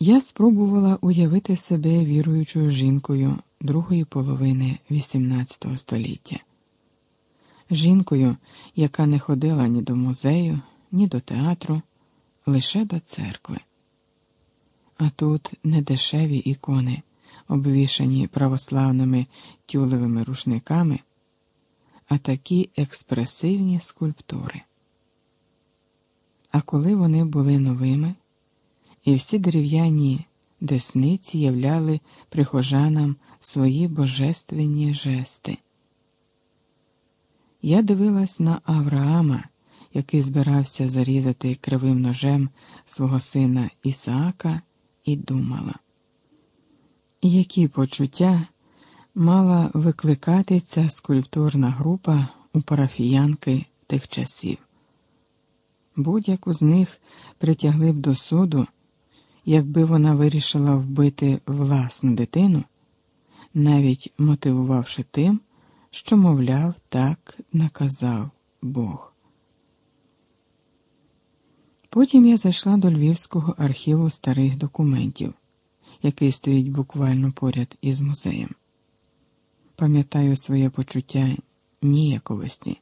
Я спробувала уявити себе віруючою жінкою другої половини XVIII століття, жінкою, яка не ходила ні до музею, ні до театру, лише до церкви. А тут недешеві ікони, обвішані православними тюлевими рушниками, а такі експресивні скульптури. А коли вони були новими, і всі дерев'яні десниці являли прихожанам свої божественні жести. Я дивилась на Авраама, який збирався зарізати кривим ножем свого сина Ісаака, і думала, які почуття мала викликати ця скульптурна група у парафіянки тих часів. Будь-яку з них притягли б до суду, якби вона вирішила вбити власну дитину, навіть мотивувавши тим, що, мовляв, так наказав Бог. Потім я зайшла до Львівського архіву старих документів, який стоїть буквально поряд із музеєм. Пам'ятаю своє почуття ніяковості,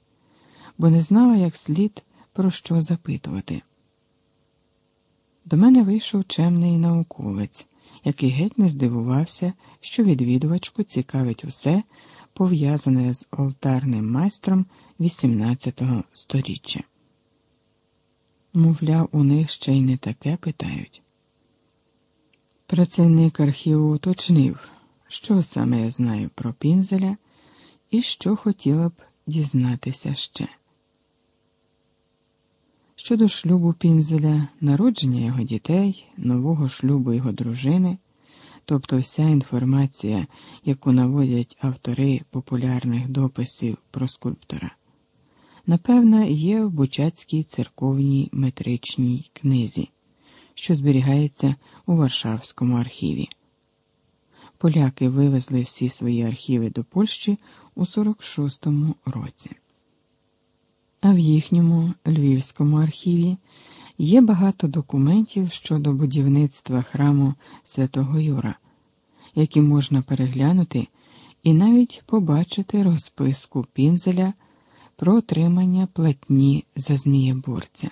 бо не знала як слід про що запитувати. До мене вийшов чемний науковець, який геть не здивувався, що відвідувачку цікавить усе, пов'язане з олтарним майстром XVIII століття. Мовляв, у них ще й не таке питають. Працівник архіву уточнив, що саме я знаю про пінзеля і що хотіла б дізнатися ще. Щодо шлюбу пінзеля, народження його дітей, нового шлюбу його дружини, тобто вся інформація, яку наводять автори популярних дописів про скульптора, напевно, є в Бучацькій церковній метричній книзі, що зберігається у Варшавському архіві. Поляки вивезли всі свої архіви до Польщі у 46-му році. А в їхньому Львівському архіві є багато документів щодо будівництва храму Святого Юра, які можна переглянути і навіть побачити розписку пінзеля про отримання платні за змієборця.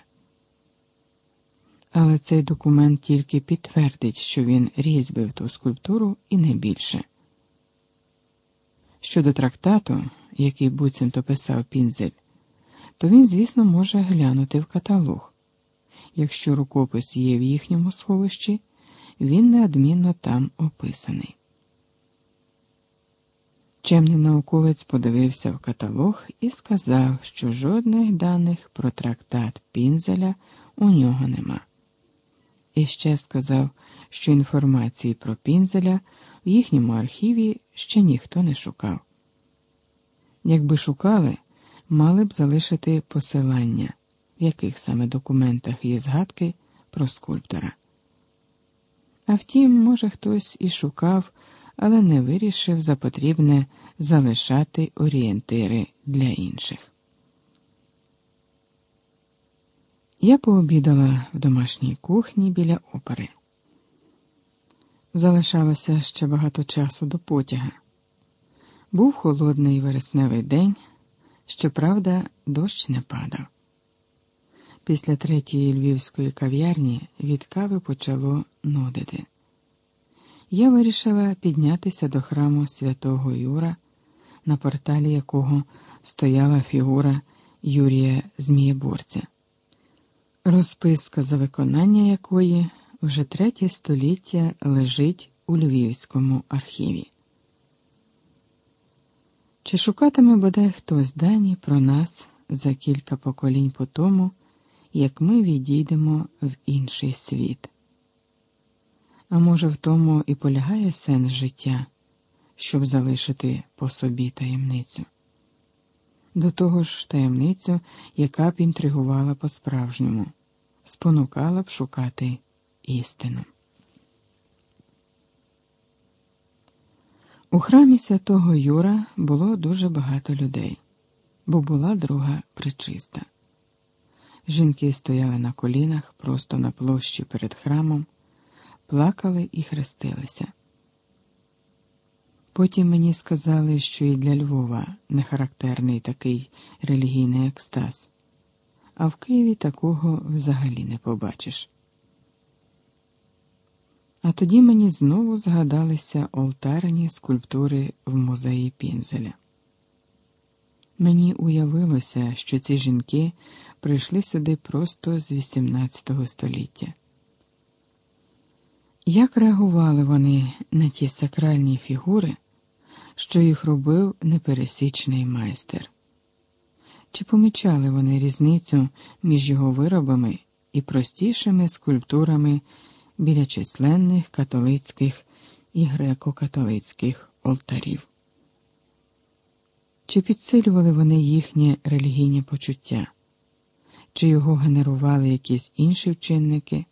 Але цей документ тільки підтвердить, що він різьбив ту скульптуру і не більше. Щодо трактату, який буцімто писав пінзель, то він, звісно, може глянути в каталог. Якщо рукопис є в їхньому сховищі, він неодмінно там описаний. Чемний науковець подивився в каталог і сказав, що жодних даних про трактат Пінзеля у нього нема. І ще сказав, що інформації про Пінзеля в їхньому архіві ще ніхто не шукав. Якби шукали, мали б залишити посилання, в яких саме документах є згадки про скульптора. А втім, може, хтось і шукав, але не вирішив за потрібне залишати орієнтири для інших. Я пообідала в домашній кухні біля опери. Залишалося ще багато часу до потяга. Був холодний вересневий день. Щоправда, дощ не падав. Після третьої львівської кав'ярні від кави почало нудити. Я вирішила піднятися до храму святого Юра, на порталі якого стояла фігура Юрія Змієборця, розписка за виконання якої вже третє століття лежить у Львівському архіві. Чи шукатиме бодай хтось дані про нас за кілька поколінь по тому, як ми відійдемо в інший світ? А може, в тому і полягає сенс життя, щоб залишити по собі таємницю? До того ж, таємницю, яка б інтригувала по-справжньому, спонукала б шукати істину. У храмі святого Юра було дуже багато людей, бо була друга причиста. Жінки стояли на колінах просто на площі перед храмом, плакали і хрестилися. Потім мені сказали, що і для Львова не характерний такий релігійний екстаз, а в Києві такого взагалі не побачиш. А тоді мені знову згадалися олтарні скульптури в музеї Пінзеля. Мені уявилося, що ці жінки прийшли сюди просто з XVIII століття. Як реагували вони на ті сакральні фігури, що їх робив непересічний майстер? Чи помічали вони різницю між його виробами і простішими скульптурами біля численних католицьких і греко-католицьких олтарів? Чи підсилювали вони їхнє релігійне почуття, чи його генерували якісь інші вчинники,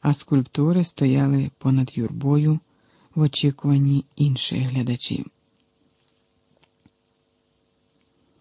а скульптури стояли понад юрбою в очікуванні інших глядачів?